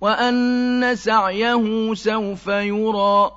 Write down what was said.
وأن سعيه سوف يرى